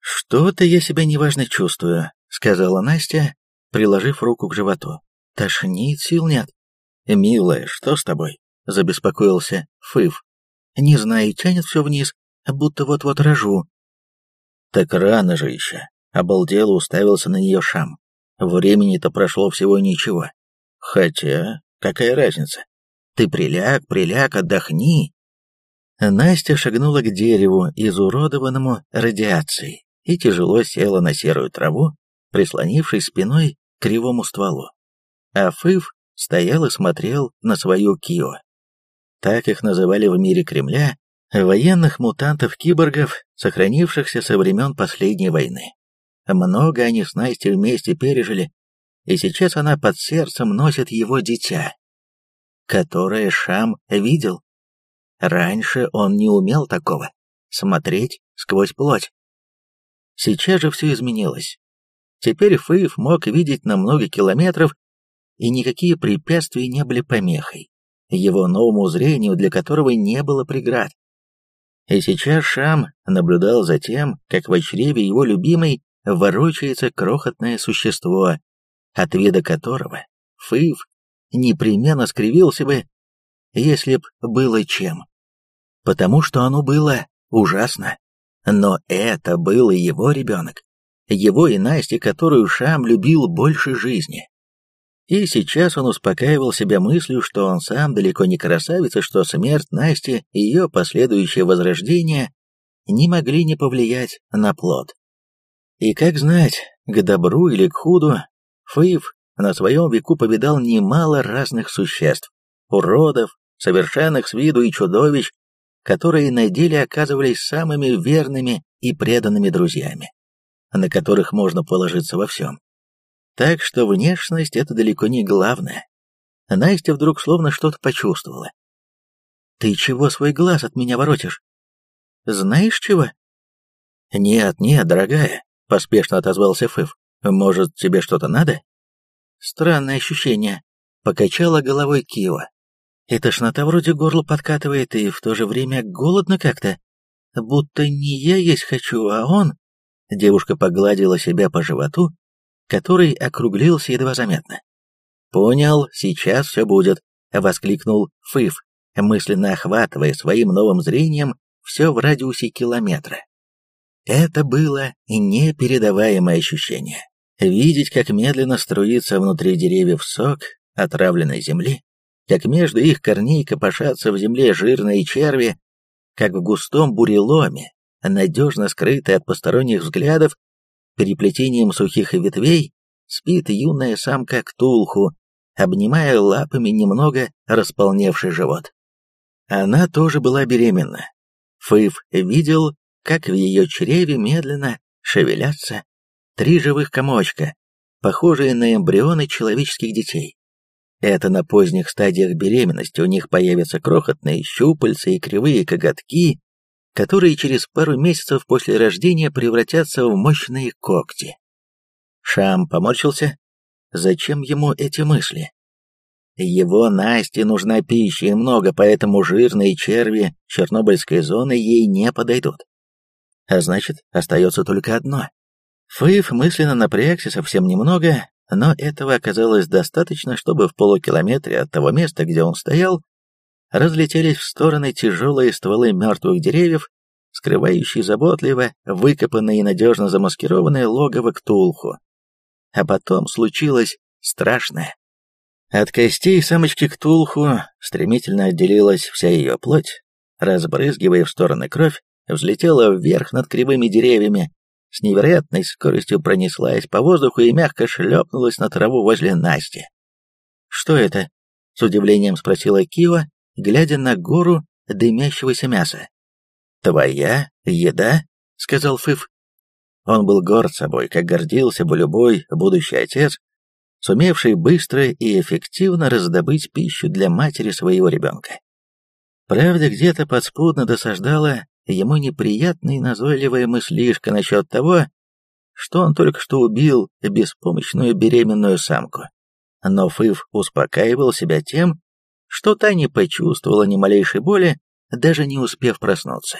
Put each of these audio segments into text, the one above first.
«Что-то я себя неважно чувствую», — сказала Настя, приложив руку к животу. «Тошнит, сил нет». «Милая, что с тобой?» — забеспокоился Фыв. «Не знаю, тянет все вниз, будто вот-вот рожу». «Так рано же еще», — обалдело уставился на нее Шам. «Времени-то прошло всего ничего. Хотя, какая разница? Ты приляг, приляг, отдохни». Настя шагнула к дереву, изуродованному радиацией, и тяжело села на серую траву, прислонившись спиной к кривому стволу. А Фыв стоял и смотрел на свою Кио. Так их называли в мире Кремля, военных мутантов-киборгов, сохранившихся со времен последней войны. Много они с Настей вместе пережили, и сейчас она под сердцем носит его дитя, которое Шам видел. Раньше он не умел такого — смотреть сквозь плоть. Сейчас же все изменилось. Теперь Фыев мог видеть на много километров, и никакие препятствия не были помехой, его новому зрению, для которого не было преград. И сейчас Шам наблюдал за тем, как в чреве его любимой ворочается крохотное существо, от вида которого Фыв непременно скривился бы, если б было чем. Потому что оно было ужасно. Но это был и его ребенок, его и Насти, которую Шам любил больше жизни. И сейчас он успокаивал себя мыслью, что он сам далеко не красавец, и что смерть Насти и ее последующее возрождение не могли не повлиять на плод. И как знать, к добру или к худу, Фыв на своем веку повидал немало разных существ, уродов, совершенных с виду и чудовищ, которые на деле оказывались самыми верными и преданными друзьями, на которых можно положиться во всем. Так что внешность — это далеко не главное. Настя вдруг словно что-то почувствовала. «Ты чего свой глаз от меня воротишь? Знаешь чего?» «Нет, нет, дорогая», — поспешно отозвался Фыв. «Может, тебе что-то надо?» «Странное ощущение», — покачала головой Кио. И тошнота вроде горла подкатывает, и в то же время голодно как-то. Будто не я есть хочу, а он. Девушка погладила себя по животу, который округлился едва заметно. «Понял, сейчас все будет», — воскликнул Фыф, мысленно охватывая своим новым зрением все в радиусе километра. Это было непередаваемое ощущение. Видеть, как медленно струится внутри деревьев сок отравленной земли, как между их корней копошатся в земле жирные черви, как в густом буреломе, надежно скрытый от посторонних взглядов, переплетением сухих ветвей, спит юная самка Ктулху, обнимая лапами немного располневший живот. Она тоже была беременна. Фыв видел, как в ее чреве медленно шевелятся три живых комочка, похожие на эмбрионы человеческих детей. Это на поздних стадиях беременности у них появятся крохотные щупальца и кривые коготки, которые через пару месяцев после рождения превратятся в мощные когти. Шам поморщился. Зачем ему эти мысли? Его Насте нужна пища и много, поэтому жирные черви чернобыльской зоны ей не подойдут. А значит, остается только одно. Фыв мысленно напрягся совсем немного, но этого оказалось достаточно, чтобы в полукилометре от того места, где он стоял, разлетелись в стороны тяжелые стволы мертвых деревьев, скрывающие заботливо выкопанные и надежно замаскированные логово Ктулху. А потом случилось страшное. От костей самочки Ктулху стремительно отделилась вся ее плоть, разбрызгивая в стороны кровь, взлетела вверх над кривыми деревьями, с невероятной скоростью пронеслась по воздуху и мягко шлепнулась на траву возле Насти. «Что это?» — с удивлением спросила Кива, глядя на гору дымящегося мяса. «Твоя еда?» — сказал Фыф. Он был горд собой, как гордился бы любой будущий отец, сумевший быстро и эффективно раздобыть пищу для матери своего ребенка. Правда, где-то подспудно досаждала ему неприятная и назойливая мыслишка насчет того, что он только что убил беспомощную беременную самку. Но Фыв успокаивал себя тем, что та не почувствовала ни малейшей боли, даже не успев проснуться.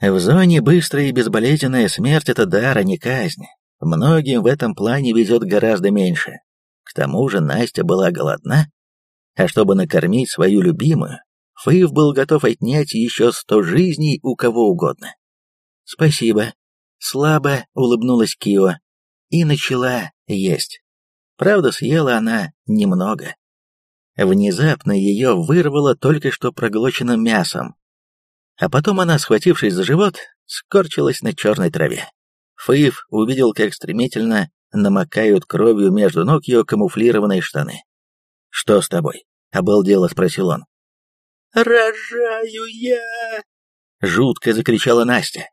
В зоне быстрая и безболезненная смерть — это дар, а не казнь. Многим в этом плане везет гораздо меньше. К тому же Настя была голодна, а чтобы накормить свою любимую, Фейв был готов отнять еще сто жизней у кого угодно. «Спасибо», — слабо улыбнулась Кио и начала есть. Правда, съела она немного. Внезапно ее вырвало только что проглоченным мясом. А потом она, схватившись за живот, скорчилась на черной траве. Фейв увидел, как стремительно намокают кровью между ног ее камуфлированные штаны. «Что с тобой?» — обалдело спросил он. «Рожаю я!» — жутко закричала Настя.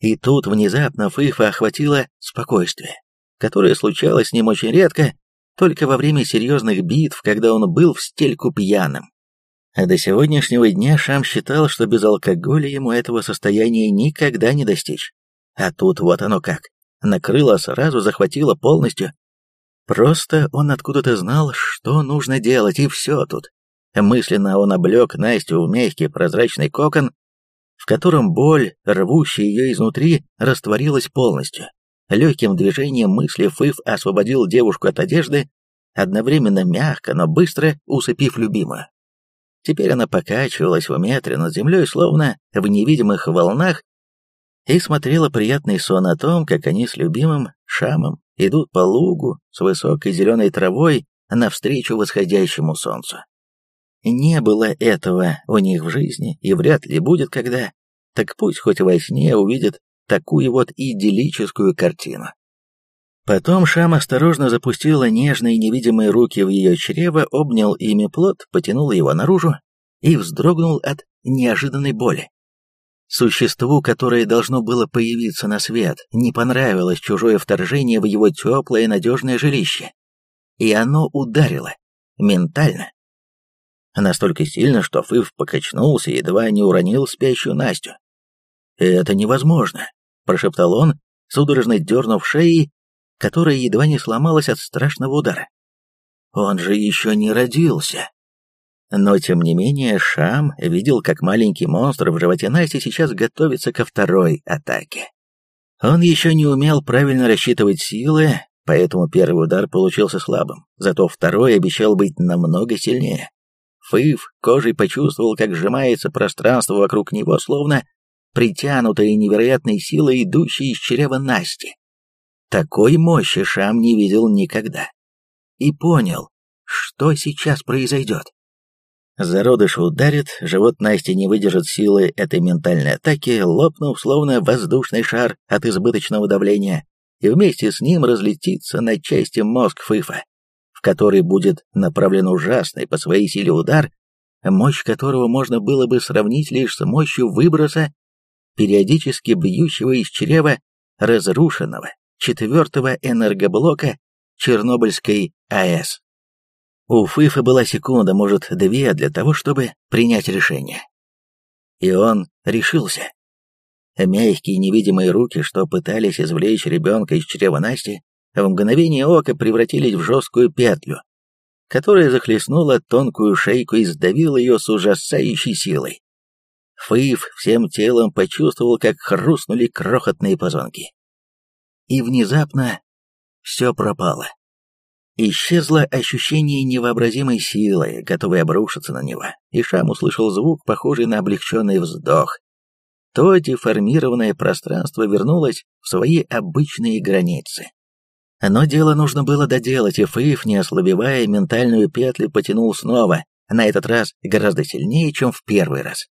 И тут внезапно Фейфа охватило спокойствие, которое случалось с ним очень редко, только во время серьезных битв, когда он был в стельку пьяным. А до сегодняшнего дня Шам считал, что без алкоголя ему этого состояния никогда не достичь. А тут вот оно как. Накрыло сразу, захватило полностью. Просто он откуда-то знал, что нужно делать, и все тут. Мысленно он облег Настю в мягкий прозрачный кокон, в котором боль, рвущая ее изнутри, растворилась полностью. Легким движением мысли Фыф освободил девушку от одежды, одновременно мягко, но быстро усыпив любимую. Теперь она покачивалась в метре над землей, словно в невидимых волнах, и смотрела приятный сон о том, как они с любимым Шамом идут по лугу с высокой зеленой травой навстречу восходящему солнцу. Не было этого у них в жизни, и вряд ли будет когда, так пусть хоть во сне увидит такую вот идиллическую картину. Потом Шам осторожно запустила нежные невидимые руки в ее чрево, обнял ими плод, потянул его наружу и вздрогнул от неожиданной боли. Существу, которое должно было появиться на свет, не понравилось чужое вторжение в его теплое надежное жилище. И оно ударило. Ментально. Настолько сильно, что Фыв покачнулся и едва не уронил спящую Настю. «Это невозможно», — прошептал он, судорожно дернув шеей, которая едва не сломалась от страшного удара. «Он же еще не родился». Но, тем не менее, Шам видел, как маленький монстр в животе Насти сейчас готовится ко второй атаке. Он еще не умел правильно рассчитывать силы, поэтому первый удар получился слабым, зато второй обещал быть намного сильнее. Фыв кожей почувствовал, как сжимается пространство вокруг него, словно притянутая невероятной силой, идущей из чрева Насти. Такой мощи Шам не видел никогда. И понял, что сейчас произойдет. Зародыш ударит, живот Насти не выдержит силы этой ментальной атаки, лопнув словно воздушный шар от избыточного давления, и вместе с ним разлетится на части мозг Фыфа, который будет направлен ужасный по своей силе удар, мощь которого можно было бы сравнить лишь с мощью выброса, периодически бьющего из чрева разрушенного четвертого энергоблока Чернобыльской АЭС. У Фыфа была секунда, может, две, для того, чтобы принять решение. И он решился. Мягкие невидимые руки, что пытались извлечь ребенка из чрева Насти, в мгновение ока превратились в жесткую петлю, которая захлестнула тонкую шейку и сдавила ее с ужасающей силой. Фыф всем телом почувствовал, как хрустнули крохотные позвонки. И внезапно все пропало. Исчезло ощущение невообразимой силы, готовой обрушиться на него, и Шам услышал звук, похожий на облегченный вздох. То деформированное пространство вернулось в свои обычные границы. Но дело нужно было доделать, и Фейф, не ослабевая ментальную петлю, потянул снова, на этот раз гораздо сильнее, чем в первый раз.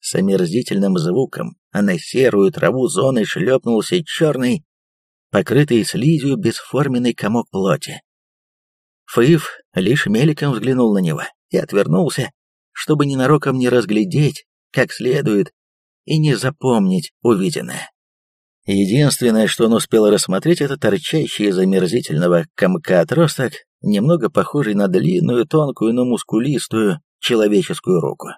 С омерзительным звуком на серую траву зоны шлепнулся черный, покрытый слизью бесформенный комок плоти. Фыв лишь мельком взглянул на него и отвернулся, чтобы ненароком не разглядеть как следует и не запомнить увиденное. Единственное, что он успел рассмотреть, это торчащий из омерзительного комка отросток, немного похожий на длинную, тонкую, но мускулистую человеческую руку.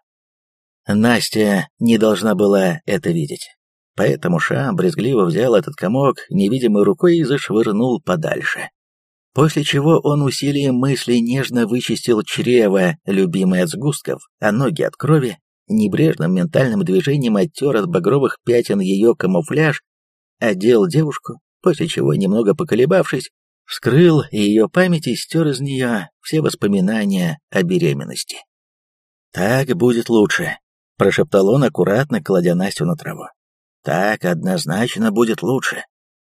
Настя не должна была это видеть, поэтому Шам брезгливо взял этот комок невидимой рукой и зашвырнул подальше после чего он усилием мысли нежно вычистил чрево, любимое от сгустков, а ноги от крови, небрежным ментальным движением оттер от багровых пятен ее камуфляж, одел девушку, после чего, немного поколебавшись, вскрыл ее память и стер из нее все воспоминания о беременности. «Так будет лучше», — прошептал он, аккуратно кладя Настю на траву. «Так однозначно будет лучше»,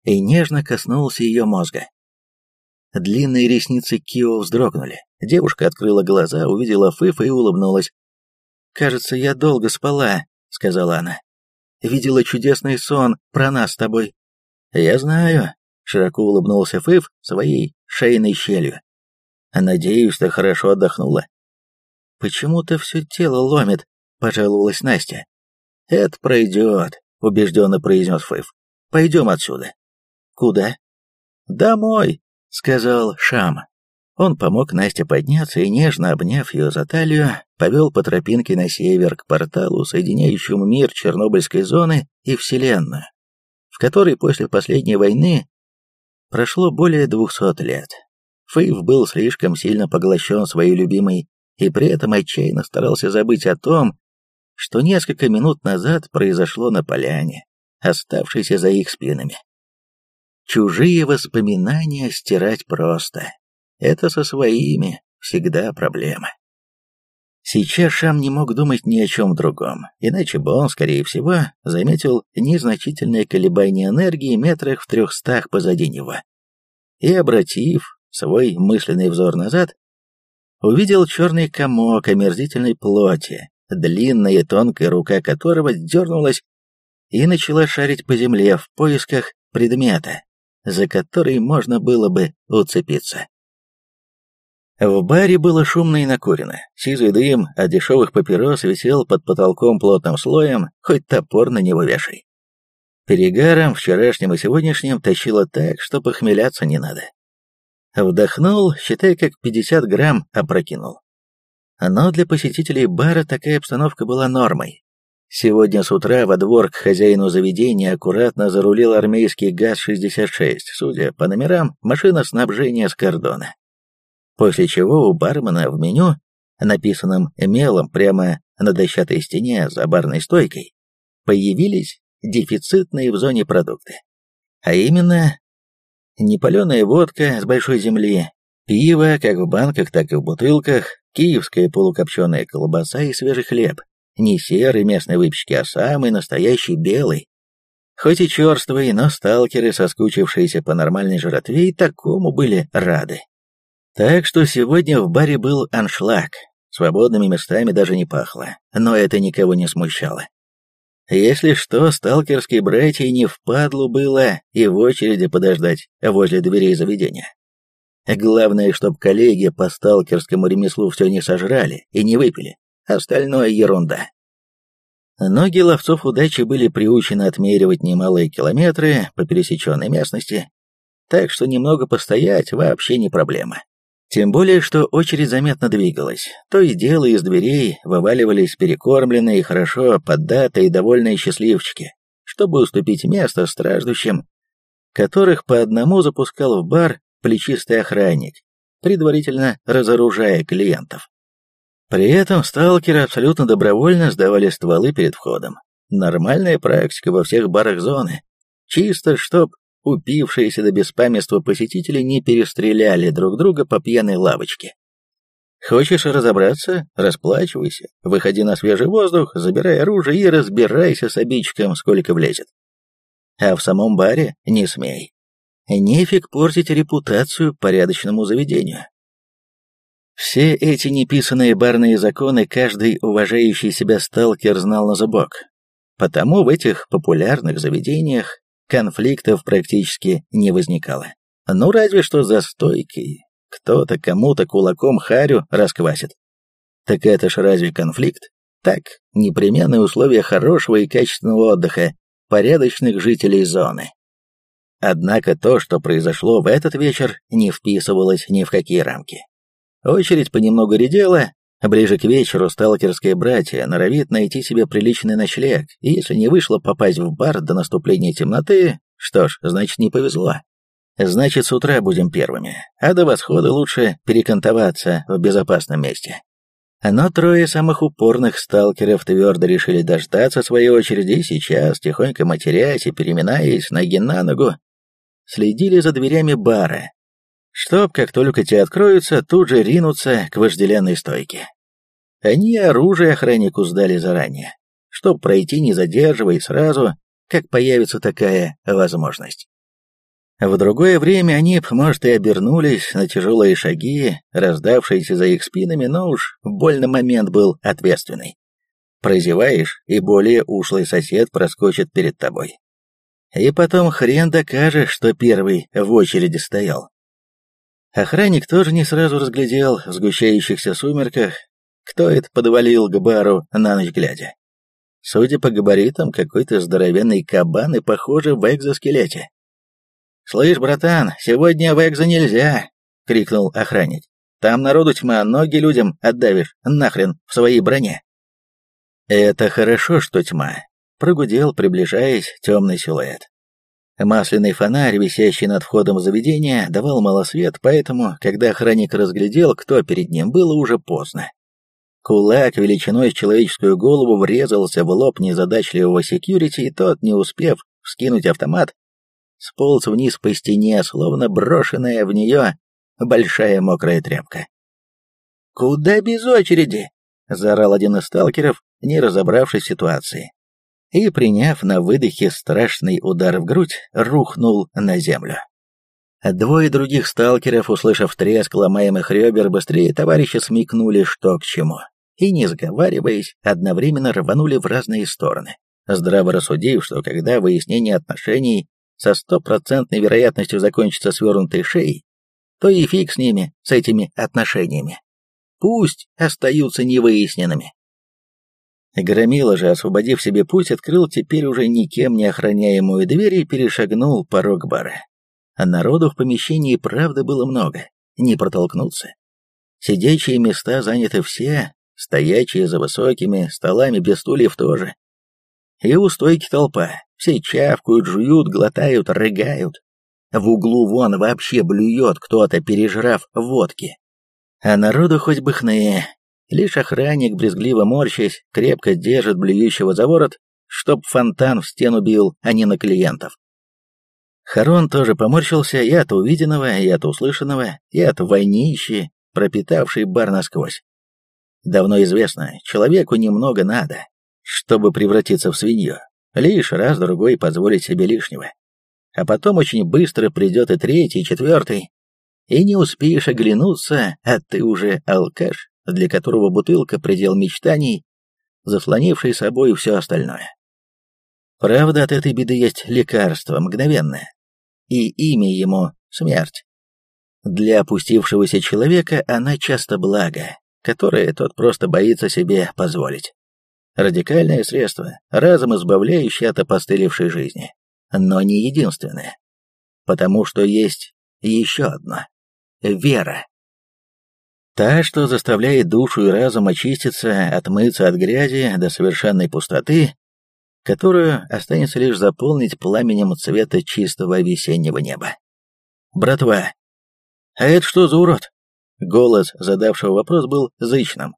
и нежно коснулся ее мозга. Длинные ресницы Кио вздрогнули. Девушка открыла глаза, увидела Фыфа и улыбнулась. «Кажется, я долго спала», — сказала она. «Видела чудесный сон про нас с тобой». «Я знаю», — широко улыбнулся Фыф своей шейной щелью. «Надеюсь, ты хорошо отдохнула». «Почему-то все тело ломит», — пожаловалась Настя. «Это пройдет», — убежденно произнес Фыф. «Пойдем отсюда». «Куда?» «Домой», — сказал Шам. Он помог Насте подняться и, нежно обняв ее за талию, повел по тропинке на север к порталу, соединяющему мир Чернобыльской зоны и Вселенную, в которой после последней войны прошло более двухсот лет. Фейв был слишком сильно поглощен своей любимой и при этом отчаянно старался забыть о том, что несколько минут назад произошло на поляне, оставшейся за их спинами. Чужие воспоминания стирать просто. Это со своими всегда проблема. Сейчас Шам не мог думать ни о чем другом, иначе бы он, скорее всего, заметил незначительное колебание энергии метрах в трехстах позади него. И, обратив свой мысленный взор назад, увидел черный комок омерзительной плоти, длинная и тонкая рука которого дернулась и начала шарить по земле в поисках предмета, за который можно было бы уцепиться. В баре было шумно и накурено. Сизый дым от дешевых папирос висел под потолком плотным слоем, хоть топор на него вешай. Перегаром, вчерашним и сегодняшним, тащило так, что похмеляться не надо. Вдохнул, считай, как 50 грамм опрокинул. Но для посетителей бара такая обстановка была нормой. Сегодня с утра во двор к хозяину заведения аккуратно зарулил армейский ГАЗ-66, судя по номерам, машина снабжения с кордона после чего у бармена в меню, написанном мелом прямо на дощатой стене за барной стойкой, появились дефицитные в зоне продукты. А именно, непаленая водка с большой земли, пиво как в банках, так и в бутылках, киевская полукопченая колбаса и свежий хлеб. Не серый местной выпечки, а самый настоящий белый. Хоть и черствый, но сталкеры, соскучившиеся по нормальной жратве, и такому были рады. Так что сегодня в баре был аншлаг, свободными местами даже не пахло, но это никого не смущало. Если что, сталкерские братья не впадлу было и в очереди подождать возле дверей заведения. Главное, чтоб коллеги по сталкерскому ремеслу все не сожрали и не выпили, остальное ерунда. Ноги ловцов удачи были приучены отмеривать немалые километры по пересеченной местности, так что немного постоять вообще не проблема. Тем более, что очередь заметно двигалась. То и дело из дверей вываливались перекормленные, хорошо поддатые, довольные счастливчики, чтобы уступить место страждущим, которых по одному запускал в бар плечистый охранник, предварительно разоружая клиентов. При этом сталкеры абсолютно добровольно сдавали стволы перед входом. Нормальная практика во всех барах зоны. Чисто, чтоб упившиеся до беспамятства посетители не перестреляли друг друга по пьяной лавочке. Хочешь разобраться? Расплачивайся, выходи на свежий воздух, забирай оружие и разбирайся с обидчиком, сколько влезет. А в самом баре не смей. Нефиг портить репутацию порядочному заведению. Все эти неписанные барные законы каждый уважающий себя сталкер знал на зубок. Потому в этих популярных заведениях конфликтов практически не возникало. Ну, разве что за стойкой кто-то кому-то кулаком харю расквасит. Так это ж разве конфликт? Так, непременные условия хорошего и качественного отдыха порядочных жителей зоны. Однако то, что произошло в этот вечер, не вписывалось ни в какие рамки. Очередь понемногу редела, ближе к вечеру сталкерское братья норовит найти себе приличный ночлег, и если не вышло попасть в бар до наступления темноты, что ж, значит не повезло. Значит, с утра будем первыми, а до восхода лучше перекантоваться в безопасном месте. Но трое самых упорных сталкеров твердо решили дождаться своей очереди сейчас, тихонько матерясь и переминаясь ноги на ногу, следили за дверями бара, чтоб, как только те откроются, тут же ринуться к вожделенной стойке. Они оружие охраннику сдали заранее, чтоб пройти не задерживая сразу, как появится такая возможность. В другое время они, может, и обернулись на тяжелые шаги, раздавшиеся за их спинами, но уж больно момент был ответственный. Прозеваешь, и более ушлый сосед проскочит перед тобой. И потом хрен докажешь, что первый в очереди стоял. Охранник тоже не сразу разглядел в сгущающихся сумерках, кто это подвалил к бару на ночь глядя. Судя по габаритам, какой-то здоровенный кабан и, похоже, в экзоскелете. «Слышь, братан, сегодня в экзо нельзя!» — крикнул охранник. «Там народу тьма, ноги людям отдавишь, нахрен, в своей броне!» «Это хорошо, что тьма», — прогудел, приближаясь, темный силуэт. Масляный фонарь, висящий над входом в заведение, давал мало свет, поэтому, когда охранник разглядел, кто перед ним, было уже поздно. Кулак величиной в человеческую голову врезался в лоб незадачливого секьюрити, и тот, не успев вскинуть автомат, сполз вниз по стене, словно брошенная в нее большая мокрая тряпка. «Куда без очереди?» — заорал один из сталкеров, не разобравшись в ситуации и, приняв на выдохе страшный удар в грудь, рухнул на землю. Двое других сталкеров, услышав треск ломаемых ребер, быстрее товарища смекнули, что к чему, и, не сговариваясь, одновременно рванули в разные стороны, здраво рассудив, что когда выяснение отношений со стопроцентной вероятностью закончится свернутой шеей, то и фиг с ними, с этими отношениями. Пусть остаются невыясненными. Громила же, освободив себе путь, открыл теперь уже никем не охраняемую дверь и перешагнул порог бара. А народу в помещении правда было много, не протолкнуться. Сидячие места заняты все, стоячие за высокими столами без стульев тоже. И у стойки толпа, все чавкают, жуют, глотают, рыгают. В углу вон вообще блюет кто-то, пережрав водки. А народу хоть бы хны, Лишь охранник, брезгливо морщась, крепко держит блюющего за ворот, чтоб фонтан в стену бил, а не на клиентов. Харон тоже поморщился и от увиденного, и от услышанного, и от войнищи, пропитавшей бар насквозь. Давно известно, человеку немного надо, чтобы превратиться в свинью. Лишь раз-другой позволить себе лишнего. А потом очень быстро придет и третий, и четвертый. И не успеешь оглянуться, а ты уже алкаш для которого бутылка — предел мечтаний, заслонивший собой все остальное. Правда, от этой беды есть лекарство, мгновенное, и имя ему — смерть. Для опустившегося человека она часто благо, которое тот просто боится себе позволить. Радикальное средство, разом избавляющее от опостылевшей жизни, но не единственное. Потому что есть еще одно — вера. Та, что заставляет душу и разум очиститься, отмыться от грязи до совершенной пустоты, которую останется лишь заполнить пламенем цвета чистого весеннего неба. «Братва, а это что за урод?» Голос задавшего вопрос был зычным.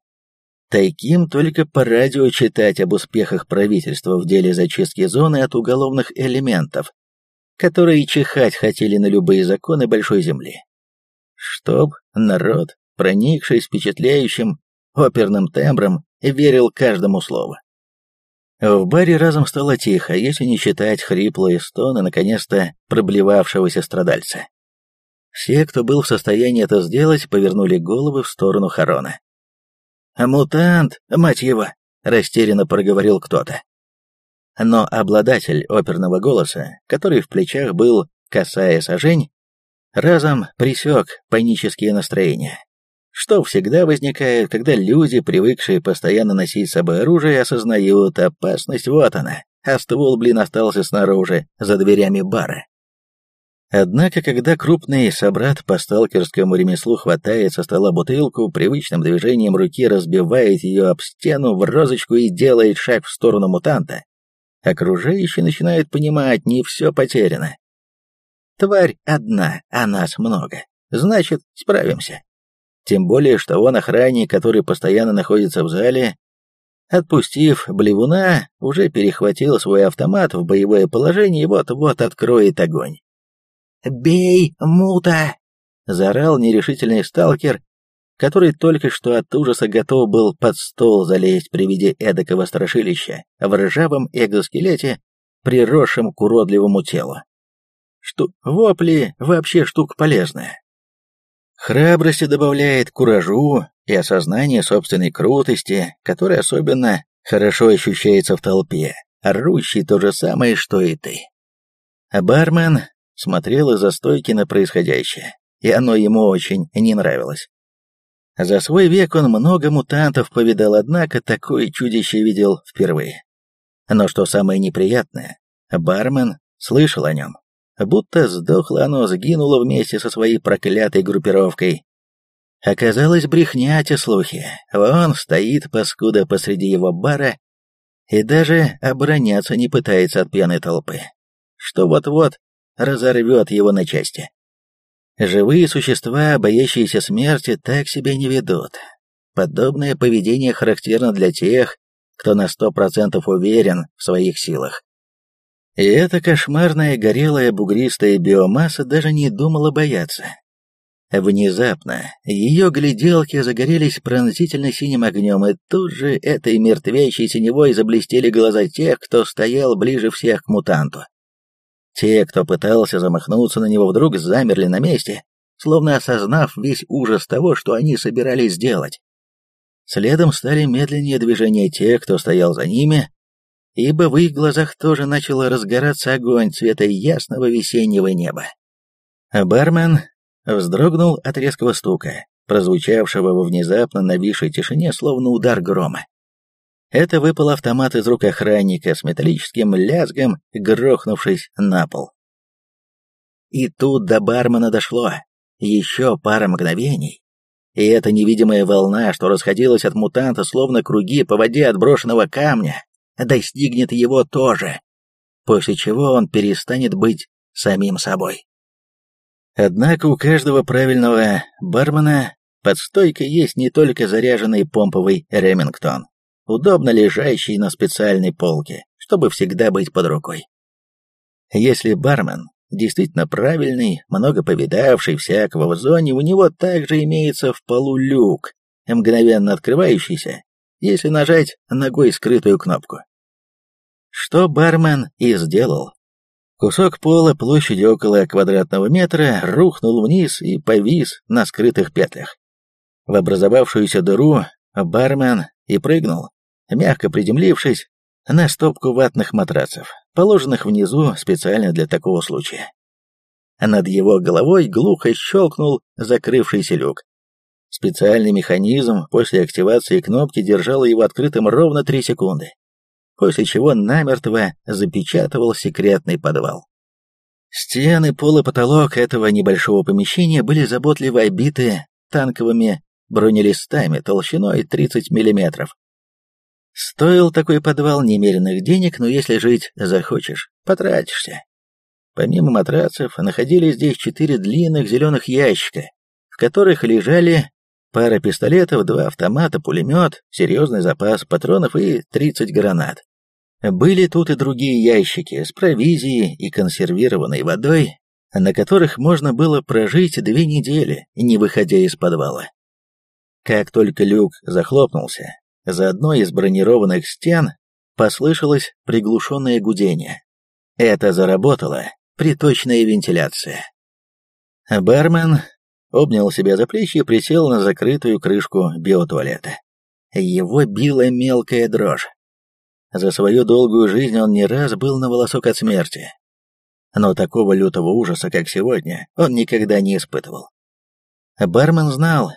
Таким только по радио читать об успехах правительства в деле зачистки зоны от уголовных элементов, которые чихать хотели на любые законы Большой Земли. Чтоб народ проникшись впечатляющим оперным тембром, верил каждому слову. В баре разом стало тихо, если не считать хриплые стоны наконец-то проблевавшегося страдальца. Все, кто был в состоянии это сделать, повернули головы в сторону Харона. «Мутант, мать его!» — растерянно проговорил кто-то. Но обладатель оперного голоса, который в плечах был, касая сажень, разом присек панические настроения что всегда возникает, когда люди, привыкшие постоянно носить с собой оружие, осознают опасность, вот она, а ствол, блин, остался снаружи, за дверями бара. Однако, когда крупный собрат по сталкерскому ремеслу хватает со стола бутылку, привычным движением руки разбивает ее об стену в розочку и делает шаг в сторону мутанта, окружающие начинают понимать, не все потеряно. Тварь одна, а нас много, значит, справимся. Тем более, что он охранник, который постоянно находится в зале, отпустив блевуна, уже перехватил свой автомат в боевое положение и вот-вот откроет огонь. «Бей, мута!» — заорал нерешительный сталкер, который только что от ужаса готов был под стол залезть при виде эдакого страшилища в ржавом экзоскелете, приросшем к уродливому телу. Что вопли вообще штука полезная. Храбрости добавляет куражу и осознание собственной крутости, которое особенно хорошо ощущается в толпе, орущей то же самое, что и ты. Бармен смотрел из-за стойки на происходящее, и оно ему очень не нравилось. За свой век он много мутантов повидал, однако такое чудище видел впервые. Но что самое неприятное, бармен слышал о нем. Будто сдохло оно, сгинуло вместе со своей проклятой группировкой. Оказалось, брехня те слухи. Он стоит, паскуда, посреди его бара и даже обороняться не пытается от пьяной толпы, что вот-вот разорвет его на части. Живые существа, боящиеся смерти, так себя не ведут. Подобное поведение характерно для тех, кто на сто процентов уверен в своих силах. И эта кошмарная горелая бугристая биомасса даже не думала бояться. Внезапно ее гляделки загорелись пронзительно синим огнем, и тут же этой мертвящей синевой заблестели глаза тех, кто стоял ближе всех к мутанту. Те, кто пытался замахнуться на него, вдруг замерли на месте, словно осознав весь ужас того, что они собирались сделать. Следом стали медленнее движения тех, кто стоял за ними, ибо в их глазах тоже начал разгораться огонь цвета ясного весеннего неба. Бармен вздрогнул от резкого стука, прозвучавшего во внезапно нависшей тишине, словно удар грома. Это выпал автомат из рук охранника с металлическим лязгом, грохнувшись на пол. И тут до бармена дошло. Еще пара мгновений. И эта невидимая волна, что расходилась от мутанта, словно круги по воде отброшенного камня, достигнет его тоже, после чего он перестанет быть самим собой. Однако у каждого правильного бармена под стойкой есть не только заряженный помповый Ремингтон, удобно лежащий на специальной полке, чтобы всегда быть под рукой. Если бармен действительно правильный, много повидавший всякого в зоне, у него также имеется в полу люк, мгновенно открывающийся, если нажать ногой скрытую кнопку. Что бармен и сделал. Кусок пола площадью около квадратного метра рухнул вниз и повис на скрытых петлях. В образовавшуюся дыру бармен и прыгнул, мягко приземлившись на стопку ватных матрацев, положенных внизу специально для такого случая. Над его головой глухо щелкнул закрывшийся люк. Специальный механизм после активации кнопки держал его открытым ровно три секунды, после чего намертво запечатывал секретный подвал. Стены, пол и потолок этого небольшого помещения были заботливо обиты танковыми бронелистами толщиной 30 миллиметров, Стоил такой подвал немеренных денег, но если жить захочешь, потратишься. Помимо матрацев, находились здесь четыре длинных зеленых ящика, в которых лежали пара пистолетов, два автомата, пулемет, серьезный запас патронов и 30 гранат. Были тут и другие ящики с провизией и консервированной водой, на которых можно было прожить две недели, не выходя из подвала. Как только люк захлопнулся, за одной из бронированных стен послышалось приглушенное гудение. Это заработала приточная вентиляция. Бармен обнял себя за плечи и присел на закрытую крышку биотуалета. Его била мелкая дрожь. За свою долгую жизнь он не раз был на волосок от смерти. Но такого лютого ужаса, как сегодня, он никогда не испытывал. Бармен знал,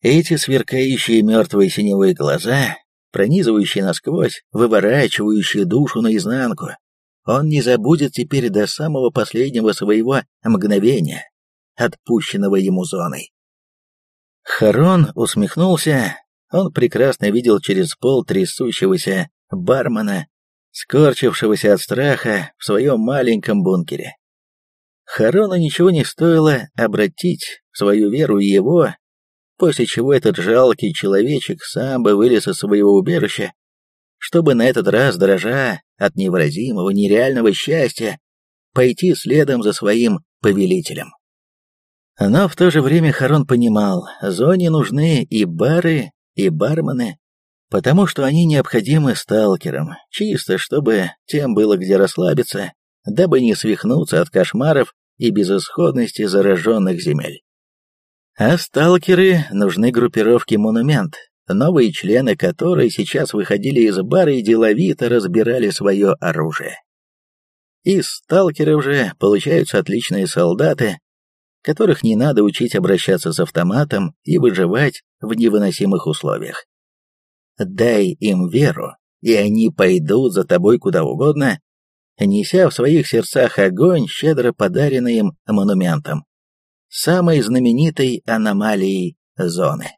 эти сверкающие мертвые синевые глаза, пронизывающие насквозь, выворачивающие душу наизнанку, он не забудет теперь до самого последнего своего мгновения, отпущенного ему зоной. Харон усмехнулся, он прекрасно видел через пол трясущегося бармена, скорчившегося от страха в своем маленьком бункере. Харону ничего не стоило обратить свою веру его после чего этот жалкий человечек сам бы вылез из своего убежища, чтобы на этот раз, дрожа от невыразимого, нереального счастья, пойти следом за своим повелителем. Но в то же время Харон понимал, зоне нужны и бары, и бармены, потому что они необходимы сталкерам, чисто чтобы тем было где расслабиться, дабы не свихнуться от кошмаров и безысходности зараженных земель. А сталкеры нужны группировке «Монумент», новые члены которой сейчас выходили из бара и деловито разбирали свое оружие. Из сталкеров же получаются отличные солдаты, которых не надо учить обращаться с автоматом и выживать в невыносимых условиях. Дай им веру, и они пойдут за тобой куда угодно, неся в своих сердцах огонь, щедро подаренный им монументом, самой знаменитой аномалией зоны.